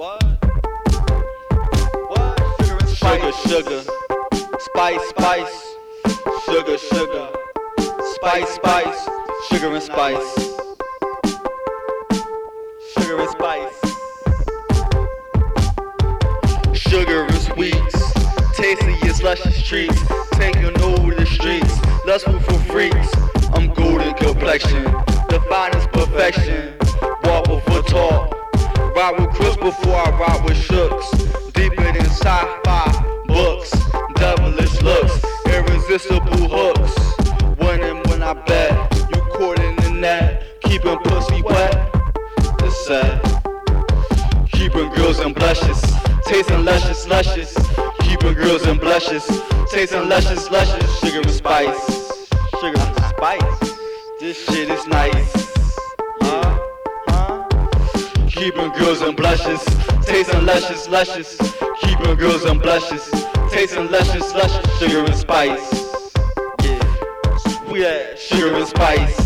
What? What? Sugar and spice. Sugar, sugar. Spice, spice. Sugar, sugar. Spice, spice. Sugar and spice. Sugar and spice. Sugar and sweets. Tastiest, luscious treats. Taking over the streets. Lustful for freaks. I'm golden complexion. The finest perfection. Walk before talk. Ride with Irresistible hooks. Winning when I bet. You caught in the net. Keeping pussy wet. It's sad. Keeping girls in blushes. Tasting luscious, luscious. Keeping girls in blushes. Tasting luscious, luscious. Sugar and spice. Sugar and spice. This shit is nice. Keeping girls in blushes. Tasting luscious, luscious. Keeping girls in blushes. Tasting luscious, luscious. Sugar and spice. Yeah. Sugar and spice.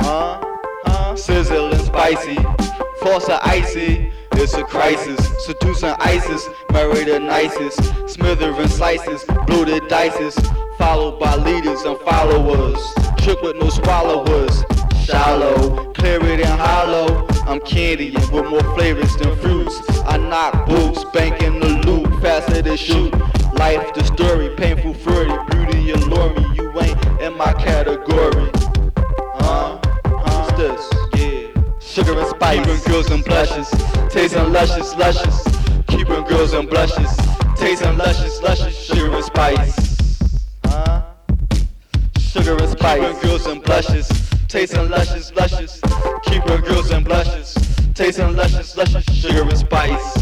Huh? Huh? Sizzle and spicy. Or icy. It's a crisis. Seducing ISIS. Marry the nicest. Smithering slices. Bloated dices. Followed by leaders and followers. Trick with no swallowers. Shallow. Clear it and hollow. I'm candy with more flavors than fruits. I knock boots. Banking the loop, Faster than shoot. Life the story. Painful flirty. Sugar and spice. Keeping girls and blushes. Tasting luscious, luscious. Keeping girls and blushes. Tasting luscious, luscious. Sugar and spice. Huh? Sugar and spice. Keeping girls and blushes. Tasting luscious, luscious. Keeping girls and blushes. Tasting luscious, luscious. Sugar and spice.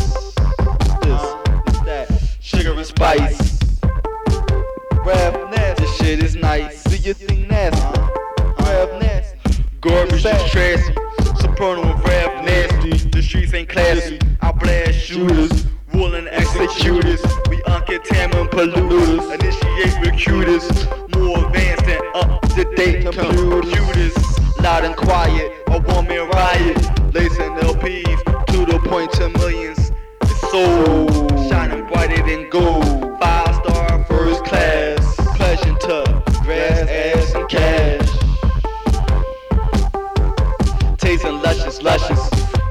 This, this, that. Sugar and spice. Rap nasty. This shit is nice. Do you think nasty? Rap nasty. Garbage is Soprano and rap nasty. The streets ain't classy. I blast shooters. Ruling executors. We uncontaminate polluters. Initiate recruiters. More advanced than up to date computers. Loud and quiet. A one man riot.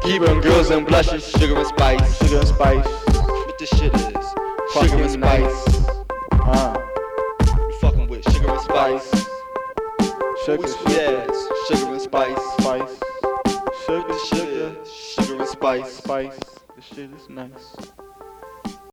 Keeping girls in blushes. Sugar and spice. Sugar and spice. What this shit is? Sugar and spice. Uh, You fucking with sugar and spice. sugar, sugar. Sugar and spice. spice. Sugar, Sugar, sugar, sugar and spice. spice. This shit is nice.